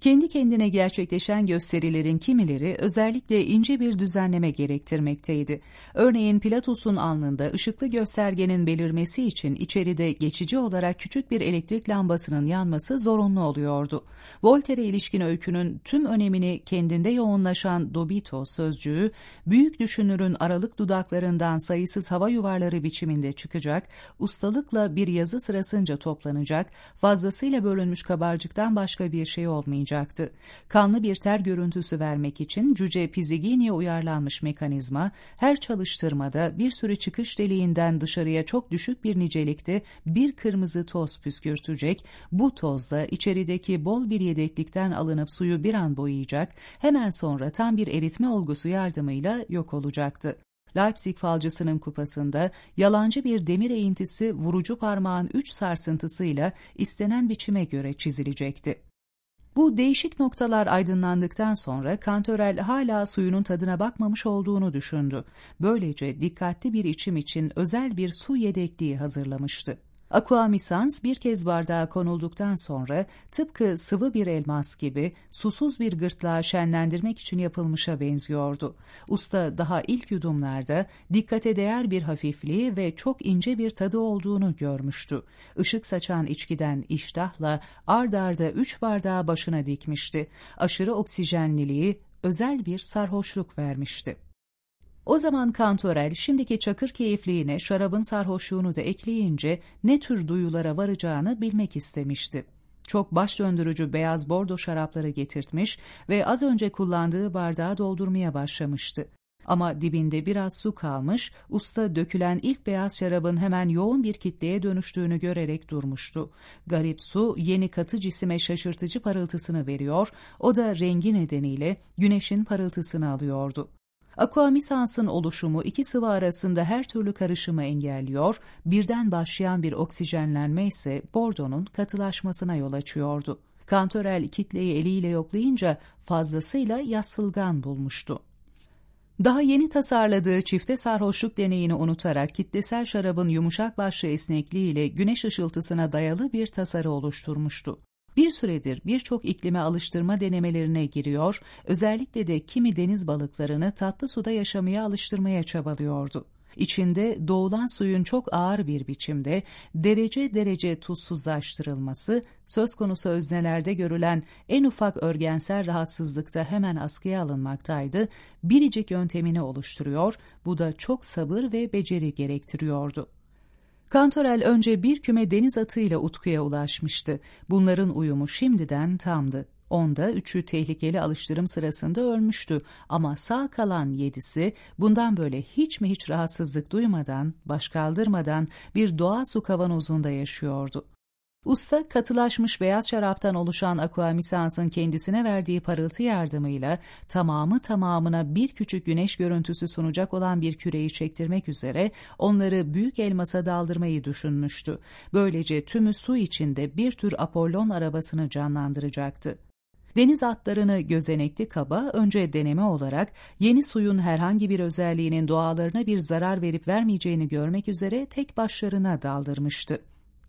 Kendi kendine gerçekleşen gösterilerin kimileri özellikle ince bir düzenleme gerektirmekteydi. Örneğin Pilatus'un alnında ışıklı göstergenin belirmesi için içeride geçici olarak küçük bir elektrik lambasının yanması zorunlu oluyordu. Voltaire'e ilişkin öykünün tüm önemini kendinde yoğunlaşan dobito sözcüğü, büyük düşünürün aralık dudaklarından sayısız hava yuvarları biçiminde çıkacak, ustalıkla bir yazı sırasınca toplanacak, fazlasıyla bölünmüş kabarcıktan başka bir şey olmayacak olacaktı. Kanlı bir ter görüntüsü vermek için cüce Pizigini'ye uyarlanmış mekanizma, her çalıştırmada bir sürü çıkış deliğinden dışarıya çok düşük bir nicelikte bir kırmızı toz püskürtecek, bu toz da içerideki bol bir yedeklikten alınıp suyu bir an boyayacak, hemen sonra tam bir eritme olgusu yardımıyla yok olacaktı. Leipzig falcısının kupasında yalancı bir demir eğintisi vurucu parmağın üç sarsıntısıyla istenen biçime göre çizilecekti. Bu değişik noktalar aydınlandıktan sonra Kantörel hala suyunun tadına bakmamış olduğunu düşündü. Böylece dikkatli bir içim için özel bir su yedekliği hazırlamıştı. Aquamisans bir kez bardağa konulduktan sonra tıpkı sıvı bir elmas gibi susuz bir gırtlağı şenlendirmek için yapılmışa benziyordu. Usta daha ilk yudumlarda dikkate değer bir hafifliği ve çok ince bir tadı olduğunu görmüştü. Işık saçan içkiden iştahla ard arda üç bardağı başına dikmişti. Aşırı oksijenliliği özel bir sarhoşluk vermişti. O zaman Kantorel şimdiki çakır keyifliğine şarabın sarhoşluğunu da ekleyince ne tür duyulara varacağını bilmek istemişti. Çok baş döndürücü beyaz bordo şarapları getirtmiş ve az önce kullandığı bardağı doldurmaya başlamıştı. Ama dibinde biraz su kalmış, usta dökülen ilk beyaz şarabın hemen yoğun bir kitleye dönüştüğünü görerek durmuştu. Garip su yeni katı cisime şaşırtıcı parıltısını veriyor, o da rengi nedeniyle güneşin parıltısını alıyordu. Aquamisans'ın oluşumu iki sıvı arasında her türlü karışımı engelliyor, birden başlayan bir oksijenlenme ise bordonun katılaşmasına yol açıyordu. Kantörel kitleyi eliyle yoklayınca fazlasıyla yassılgan bulmuştu. Daha yeni tasarladığı çifte sarhoşluk deneyini unutarak kitlesel şarabın yumuşak başlı esnekliğiyle güneş ışıltısına dayalı bir tasarı oluşturmuştu. Bir süredir birçok iklime alıştırma denemelerine giriyor, özellikle de kimi deniz balıklarını tatlı suda yaşamaya alıştırmaya çabalıyordu. İçinde doğulan suyun çok ağır bir biçimde derece derece tuzsuzlaştırılması, söz konusu öznelerde görülen en ufak örgensel rahatsızlıkta hemen askıya alınmaktaydı, biricik yöntemini oluşturuyor, bu da çok sabır ve beceri gerektiriyordu. Kantorel önce bir küme deniz atıyla Utku'ya ulaşmıştı. Bunların uyumu şimdiden tamdı. Onda üçü tehlikeli alıştırım sırasında ölmüştü ama sağ kalan yedisi bundan böyle hiç mi hiç rahatsızlık duymadan, baş kaldırmadan bir doğa su kavanozunda yaşıyordu. Usta katılaşmış beyaz şaraptan oluşan aquamisansın kendisine verdiği parıltı yardımıyla tamamı tamamına bir küçük güneş görüntüsü sunacak olan bir küreyi çektirmek üzere onları büyük elmasa daldırmayı düşünmüştü. Böylece tümü su içinde bir tür Apollon arabasını canlandıracaktı. Deniz atlarını gözenekli kaba önce deneme olarak yeni suyun herhangi bir özelliğinin doğalarına bir zarar verip vermeyeceğini görmek üzere tek başlarına daldırmıştı.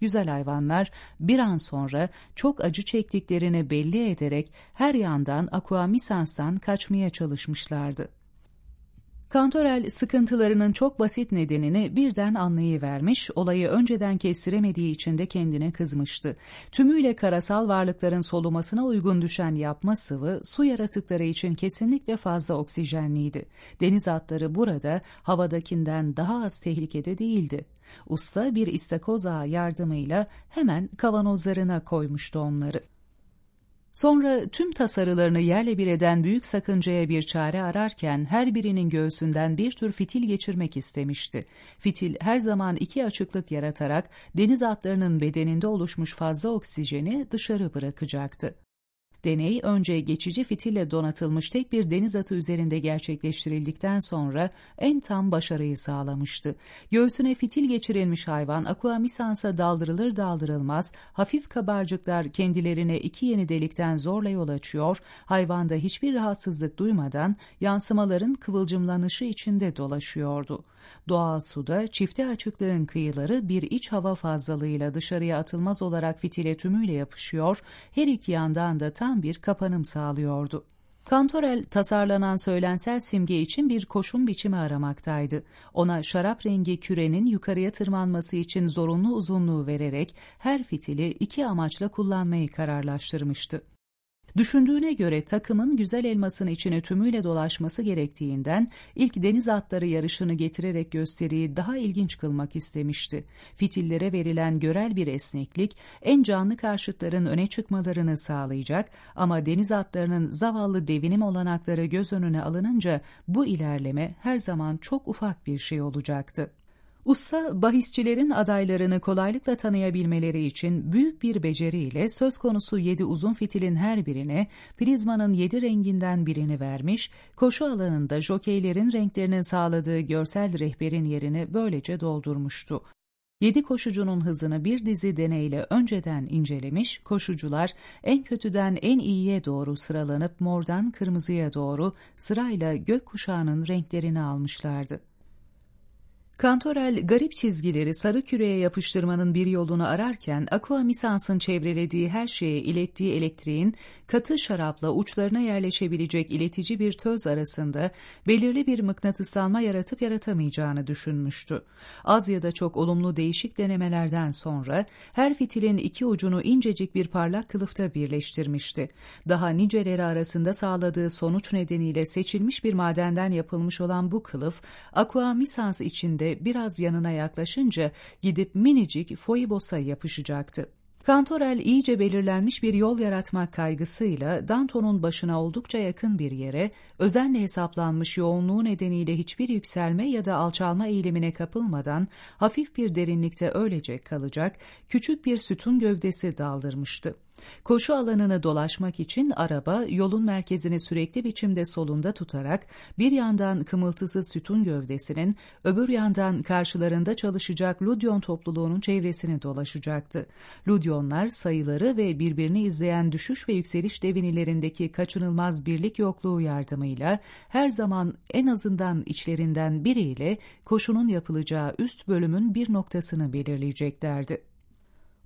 Güzel hayvanlar bir an sonra çok acı çektiklerini belli ederek her yandan Aquamisans'tan kaçmaya çalışmışlardı. Kantorel sıkıntılarının çok basit nedenini birden anlayıvermiş, olayı önceden kestiremediği için de kendine kızmıştı. Tümüyle karasal varlıkların solumasına uygun düşen yapma sıvı, su yaratıkları için kesinlikle fazla oksijenliydi. Deniz atları burada havadakinden daha az tehlikede değildi. Usta bir istakoz ağı yardımıyla hemen kavanozlarına koymuştu onları. Sonra tüm tasarılarını yerle bir eden büyük sakıncaya bir çare ararken her birinin göğsünden bir tür fitil geçirmek istemişti. Fitil her zaman iki açıklık yaratarak deniz atlarının bedeninde oluşmuş fazla oksijeni dışarı bırakacaktı. Deney önce geçici fitille donatılmış tek bir deniz atı üzerinde gerçekleştirildikten sonra en tam başarıyı sağlamıştı. Göğsüne fitil geçirilmiş hayvan akuamisansa daldırılır daldırılmaz hafif kabarcıklar kendilerine iki yeni delikten zorla yol açıyor, hayvanda hiçbir rahatsızlık duymadan yansımaların kıvılcımlanışı içinde dolaşıyordu. Doğal suda çifte açıklığın kıyıları bir iç hava fazlalığıyla dışarıya atılmaz olarak fitile tümüyle yapışıyor, her iki yandan da tam tam bir kapanım sağlıyordu. Kantorel tasarlanan söylensel simge için bir koşum biçimi aramaktaydı. Ona şarap rengi kürenin yukarıya tırmanması için zorunlu uzunluğu vererek her fitili iki amaçla kullanmayı kararlaştırmıştı. Düşündüğüne göre takımın güzel elmasın içine tümüyle dolaşması gerektiğinden ilk deniz atları yarışını getirerek gösteriyi daha ilginç kılmak istemişti. Fitillere verilen görel bir esneklik en canlı karşıtların öne çıkmalarını sağlayacak ama deniz atlarının zavallı devinim olanakları göz önüne alınınca bu ilerleme her zaman çok ufak bir şey olacaktı. Usta, bahisçilerin adaylarını kolaylıkla tanıyabilmeleri için büyük bir beceriyle söz konusu yedi uzun fitilin her birine prizmanın yedi renginden birini vermiş, koşu alanında jokeylerin renklerinin sağladığı görsel rehberin yerini böylece doldurmuştu. Yedi koşucunun hızını bir dizi deneyle önceden incelemiş, koşucular en kötüden en iyiye doğru sıralanıp mordan kırmızıya doğru sırayla gökkuşağının renklerini almışlardı. Kantorel garip çizgileri sarı küreye yapıştırmanın bir yolunu ararken Aqua Misans'ın çevrelediği her şeye ilettiği elektriğin katı şarapla uçlarına yerleşebilecek iletici bir töz arasında belirli bir mıknatıslanma yaratıp yaratamayacağını düşünmüştü. Az ya da çok olumlu değişik denemelerden sonra her fitilin iki ucunu incecik bir parlak kılıfta birleştirmişti. Daha niceleri arasında sağladığı sonuç nedeniyle seçilmiş bir madenden yapılmış olan bu kılıf Aqua Misans içinde de biraz yanına yaklaşınca gidip minicik Foibos'a yapışacaktı. Kantorel iyice belirlenmiş bir yol yaratmak kaygısıyla Danton'un başına oldukça yakın bir yere, özenle hesaplanmış yoğunluğu nedeniyle hiçbir yükselme ya da alçalma eğilimine kapılmadan hafif bir derinlikte öylece kalacak küçük bir sütun gövdesi daldırmıştı. Koşu alanını dolaşmak için araba yolun merkezini sürekli biçimde solunda tutarak bir yandan kımıltısız sütun gövdesinin öbür yandan karşılarında çalışacak Ludyon topluluğunun çevresini dolaşacaktı. Ludyonlar sayıları ve birbirini izleyen düşüş ve yükseliş devinilerindeki kaçınılmaz birlik yokluğu yardımıyla her zaman en azından içlerinden biriyle koşunun yapılacağı üst bölümün bir noktasını belirleyeceklerdi.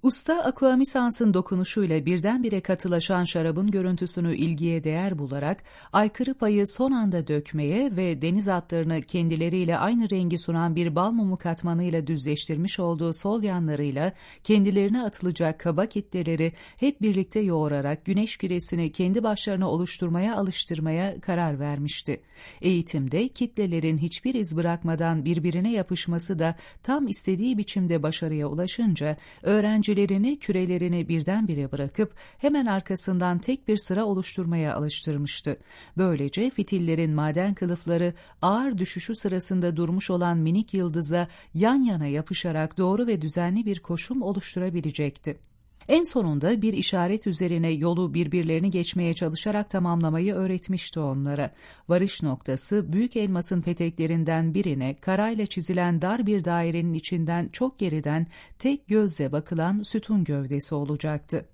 Usta Aquamisans'ın dokunuşuyla birdenbire katılaşan şarabın görüntüsünü ilgiye değer bularak aykırı payı son anda dökmeye ve deniz atlarını kendileriyle aynı rengi sunan bir bal mumu katmanıyla düzleştirmiş olduğu sol yanlarıyla kendilerine atılacak kaba kitleleri hep birlikte yoğurarak güneş küresini kendi başlarına oluşturmaya alıştırmaya karar vermişti. Eğitimde kitlelerin hiçbir iz bırakmadan birbirine yapışması da tam istediği biçimde başarıya ulaşınca öğrenci öğrencilerini kürelerini birdenbire bırakıp hemen arkasından tek bir sıra oluşturmaya alıştırmıştı. Böylece fitillerin maden kılıfları ağır düşüşü sırasında durmuş olan minik yıldıza yan yana yapışarak doğru ve düzenli bir koşum oluşturabilecekti. En sonunda bir işaret üzerine yolu birbirlerini geçmeye çalışarak tamamlamayı öğretmişti onlara. Varış noktası büyük elmasın peteklerinden birine karayla çizilen dar bir dairenin içinden çok geriden tek gözle bakılan sütun gövdesi olacaktı.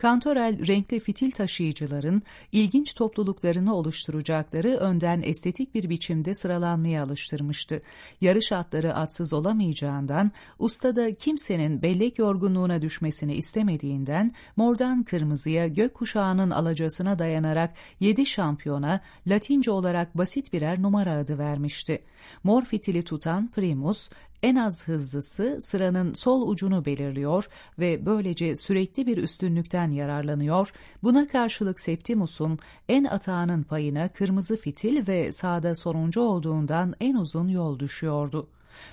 Kantorel renkli fitil taşıyıcıların ilginç topluluklarını oluşturacakları önden estetik bir biçimde sıralanmaya alıştırmıştı. Yarış atları atsız olamayacağından, ustada kimsenin bellek yorgunluğuna düşmesini istemediğinden, mordan kırmızıya gökkuşağının alacasına dayanarak yedi şampiyona Latince olarak basit birer numara adı vermişti. Mor fitili tutan Primus, en az hızlısı sıranın sol ucunu belirliyor ve böylece sürekli bir üstünlükten yararlanıyor. Buna karşılık Septimus'un en atağının payına kırmızı fitil ve sağda sonuncu olduğundan en uzun yol düşüyordu.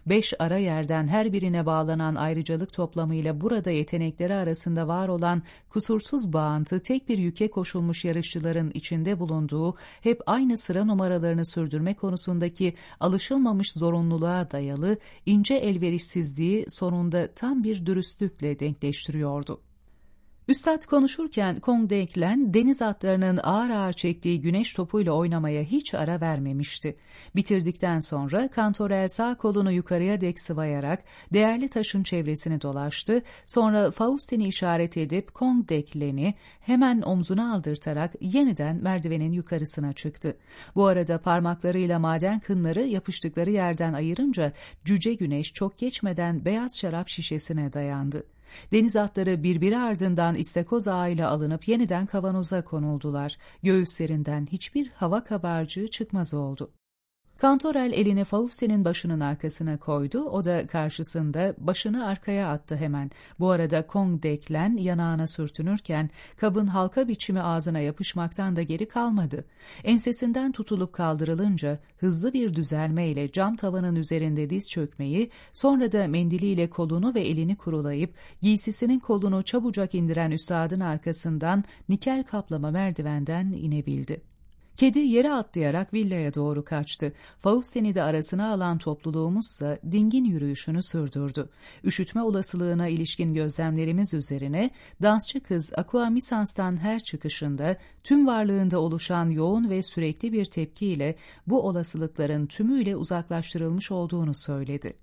Beş ara yerden her birine bağlanan ayrıcalık toplamıyla burada yetenekleri arasında var olan kusursuz bağıntı tek bir yüke koşulmuş yarışçıların içinde bulunduğu hep aynı sıra numaralarını sürdürme konusundaki alışılmamış zorunluluğa dayalı ince elverişsizliği sonunda tam bir dürüstlükle denkleştiriyordu. Üstad konuşurken Kong Denklen deniz atlarının ağır ağır çektiği güneş topuyla oynamaya hiç ara vermemişti. Bitirdikten sonra Kantorel sağ kolunu yukarıya dek sıvayarak değerli taşın çevresini dolaştı. Sonra Faustin'i işaret edip Kong Denklen'i hemen omzuna aldırtarak yeniden merdivenin yukarısına çıktı. Bu arada parmaklarıyla maden kınları yapıştıkları yerden ayırınca cüce güneş çok geçmeden beyaz şarap şişesine dayandı. Deniz atları birbiri ardından istakoz ağıyla alınıp yeniden kavanoza konuldular. Göğüslerinden hiçbir hava kabarcığı çıkmaz oldu. Kantorel elini Faustin'in başının arkasına koydu, o da karşısında başını arkaya attı hemen. Bu arada Kong Deklen yanağına sürtünürken kabın halka biçimi ağzına yapışmaktan da geri kalmadı. Ensesinden tutulup kaldırılınca hızlı bir düzelmeyle cam tavanın üzerinde diz çökmeyi, sonra da mendiliyle kolunu ve elini kurulayıp giysisinin kolunu çabucak indiren üstadın arkasından nikel kaplama merdivenden inebildi. Kedi yere atlayarak villaya doğru kaçtı. Faustini de arasına alan topluluğumuzsa dingin yürüyüşünü sürdürdü. Üşütme olasılığına ilişkin gözlemlerimiz üzerine dansçı kız Aquamisans'tan her çıkışında tüm varlığında oluşan yoğun ve sürekli bir tepkiyle bu olasılıkların tümüyle uzaklaştırılmış olduğunu söyledi.